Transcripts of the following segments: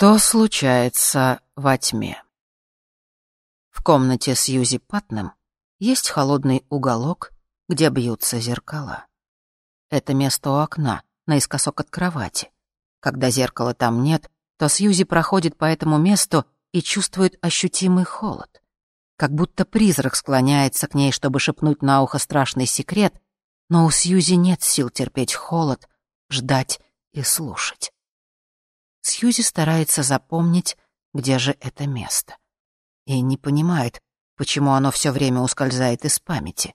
Что случается во тьме? В комнате с Юзи Патном есть холодный уголок, где бьются зеркала. Это место у окна, наискосок от кровати. Когда зеркала там нет, то Сьюзи проходит по этому месту и чувствует ощутимый холод. Как будто призрак склоняется к ней, чтобы шепнуть на ухо страшный секрет, но у Сьюзи нет сил терпеть холод, ждать и слушать. Сьюзи старается запомнить, где же это место. И не понимает, почему оно все время ускользает из памяти.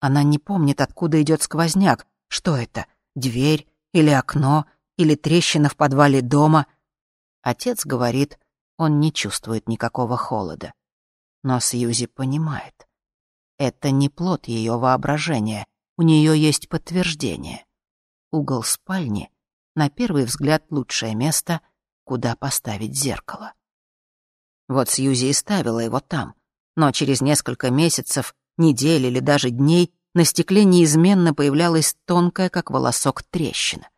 Она не помнит, откуда идет сквозняк, что это, дверь или окно, или трещина в подвале дома. Отец говорит, он не чувствует никакого холода. Но Сьюзи понимает. Это не плод ее воображения, у нее есть подтверждение. Угол спальни — на первый взгляд лучшее место, куда поставить зеркало. Вот Сьюзи и ставила его там, но через несколько месяцев, недель или даже дней на стекле неизменно появлялась тонкая, как волосок, трещина.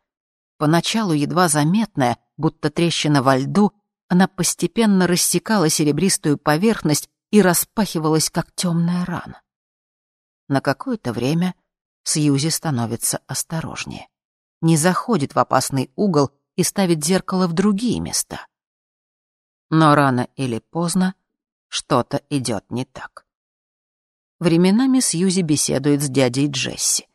Поначалу едва заметная, будто трещина во льду, она постепенно рассекала серебристую поверхность и распахивалась, как темная рана. На какое-то время Сьюзи становится осторожнее. Не заходит в опасный угол и ставит зеркало в другие места. Но рано или поздно что-то идет не так. Временами Сьюзи беседует с дядей Джесси.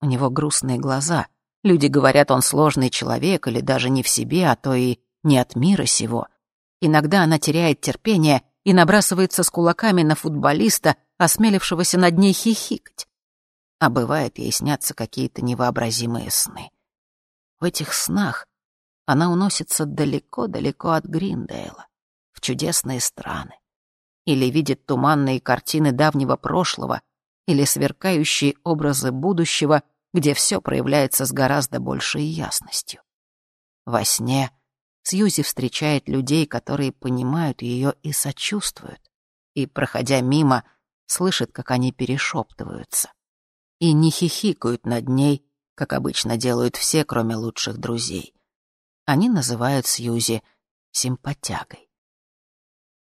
У него грустные глаза. Люди говорят, он сложный человек или даже не в себе, а то и не от мира сего. Иногда она теряет терпение и набрасывается с кулаками на футболиста, осмелившегося над ней хихикать. А бывает, ей снятся какие-то невообразимые сны. В этих снах она уносится далеко-далеко от Гриндейла, в чудесные страны. Или видит туманные картины давнего прошлого, или сверкающие образы будущего, где все проявляется с гораздо большей ясностью. Во сне — Сьюзи встречает людей, которые понимают ее и сочувствуют, и, проходя мимо, слышит, как они перешептываются. И не хихикают над ней, как обычно делают все, кроме лучших друзей. Они называют Сьюзи симпатягой.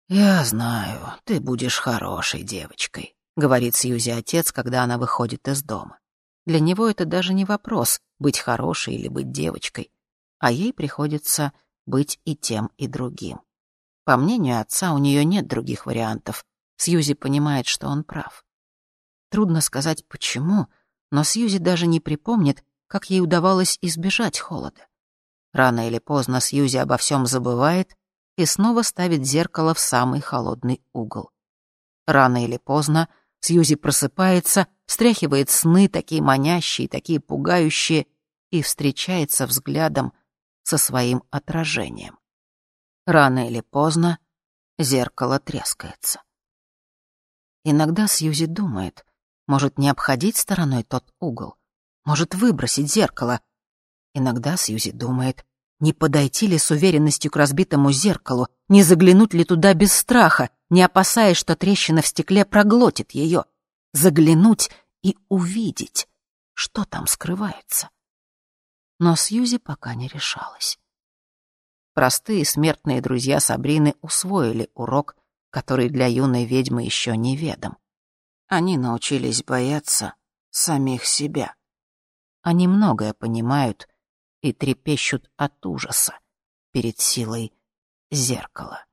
«Я знаю, ты будешь хорошей девочкой», — говорит Сьюзи отец, когда она выходит из дома. Для него это даже не вопрос, быть хорошей или быть девочкой, а ей приходится быть и тем, и другим. По мнению отца, у нее нет других вариантов. Сьюзи понимает, что он прав. Трудно сказать, почему, но Сьюзи даже не припомнит, как ей удавалось избежать холода. Рано или поздно Сьюзи обо всем забывает и снова ставит зеркало в самый холодный угол. Рано или поздно Сьюзи просыпается, встряхивает сны, такие манящие, такие пугающие, и встречается взглядом со своим отражением. Рано или поздно зеркало трескается. Иногда Сьюзи думает, может не обходить стороной тот угол, может выбросить зеркало. Иногда Сьюзи думает, не подойти ли с уверенностью к разбитому зеркалу, не заглянуть ли туда без страха, не опасаясь, что трещина в стекле проглотит ее, заглянуть и увидеть, что там скрывается но Сьюзи пока не решалась. Простые смертные друзья Сабрины усвоили урок, который для юной ведьмы еще неведом. Они научились бояться самих себя. Они многое понимают и трепещут от ужаса перед силой зеркала.